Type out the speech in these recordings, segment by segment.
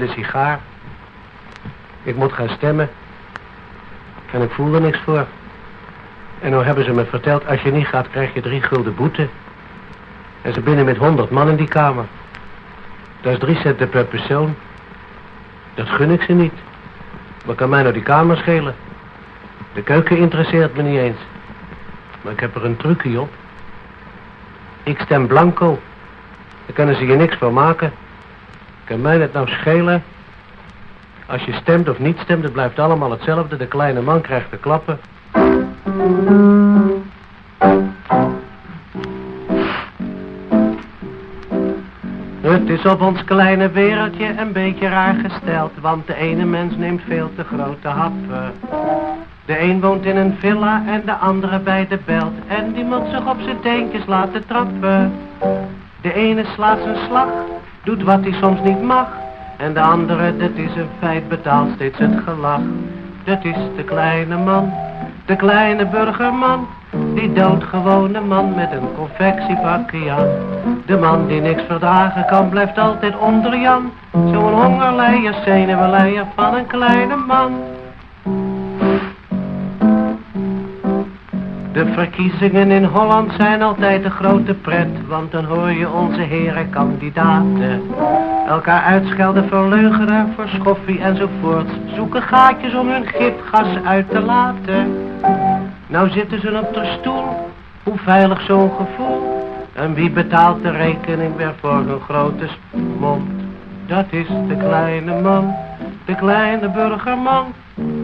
De sigaar. Ik moet gaan stemmen. En ik voel er niks voor. En nou hebben ze me verteld, als je niet gaat, krijg je drie gulden boete. En ze binnen met honderd man in die kamer. Dat is drie centen per persoon. Dat gun ik ze niet. Wat kan mij nou die kamer schelen? De keuken interesseert me niet eens. Maar ik heb er een trucje op. Ik stem blanco. Daar kunnen ze je niks van maken. Kan mij het nou schelen? Als je stemt of niet stemt, het blijft allemaal hetzelfde. De kleine man krijgt de klappen. Het is op ons kleine wereldje een beetje raar gesteld, want de ene mens neemt veel te grote happen. De een woont in een villa en de andere bij de belt, en die moet zich op zijn teentjes laten trappen. De ene slaat zijn slag, doet wat hij soms niet mag, en de andere, dat is een feit, betaalt steeds het gelach. Dat is de kleine man, de kleine burgerman, die doodgewone man met een confectiepakje aan. De man die niks verdragen kan, blijft altijd onder Jan. Zo'n hongerleier, zenuwenleier van een kleine man. De verkiezingen in Holland zijn altijd een grote pret, want dan hoor je onze heren kandidaten elkaar uitschelden, verleugenen, voor schoffie enzovoort. Zoeken gaatjes om hun gifgas uit te laten. Nou zitten ze op de stoel, hoe veilig zo'n gevoel. En wie betaalt de rekening weer voor hun grote mond? Dat is de kleine man, de kleine burgerman.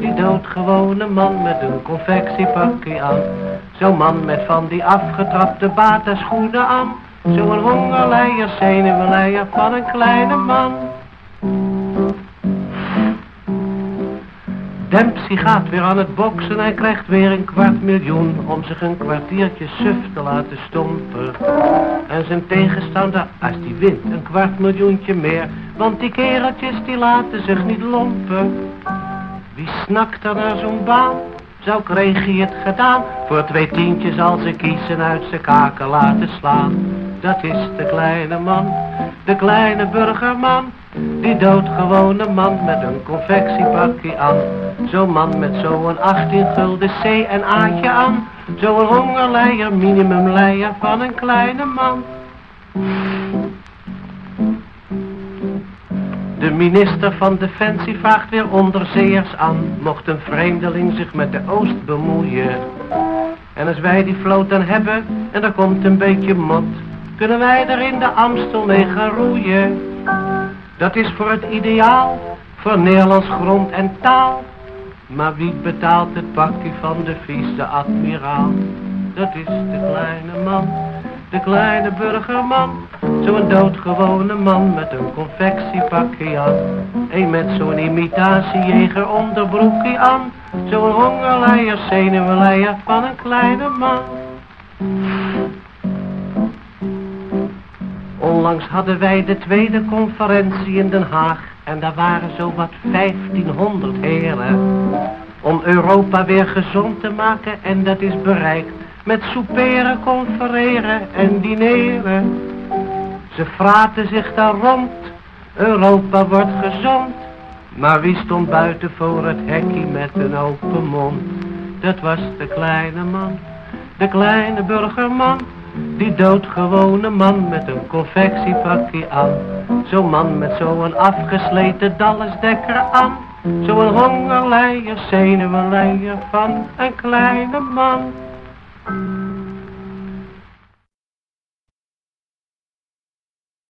Die doodgewone man met een confectiepakje aan. Zo'n man met van die afgetrapte schoenen aan. Zo'n hongerleier, zenuwenleier van een kleine man. Dempsey gaat weer aan het boksen en krijgt weer een kwart miljoen om zich een kwartiertje suf te laten stompen. En zijn tegenstander, als die wint, een kwart miljoentje meer, want die kereltjes die laten zich niet lompen. Wie snakt er naar zo'n baan? Zo kreeg hij het gedaan, voor twee tientjes als ze kiezen uit zijn kaken laten slaan. Dat is de kleine man, de kleine burgerman, die doodgewone man met een confectiepakje aan. Zo'n man met zo'n 18 gulden C en A'tje aan. Zo'n hongerleier, minimumleier van een kleine man. De minister van Defensie vraagt weer onderzeeërs aan. Mocht een vreemdeling zich met de Oost bemoeien. En als wij die vloot dan hebben en er komt een beetje mot. Kunnen wij er in de Amstel mee gaan roeien. Dat is voor het ideaal, voor Nederlands grond en taal. Maar wie betaalt het pakje van de vice-admiraal? Dat is de kleine man, de kleine burgerman. Zo'n doodgewone man met een confectiepakje aan. Een met zo'n imitatiejeger onderbroekje aan. Zo'n hongerleier, zenuwenleier van een kleine man. Onlangs hadden wij de tweede conferentie in Den Haag en daar waren zo wat 1500 heren. Om Europa weer gezond te maken en dat is bereikt met souperen, confereren en dineren. Ze fraten zich daar rond, Europa wordt gezond. Maar wie stond buiten voor het hekje met een open mond? Dat was de kleine man, de kleine burgerman. Die doodgewone man met een confectiepakje aan. Zo'n man met zo'n afgesleten dallesdekker aan. Zo'n hongerleier, zenuwenleier van een kleine man. Thank you.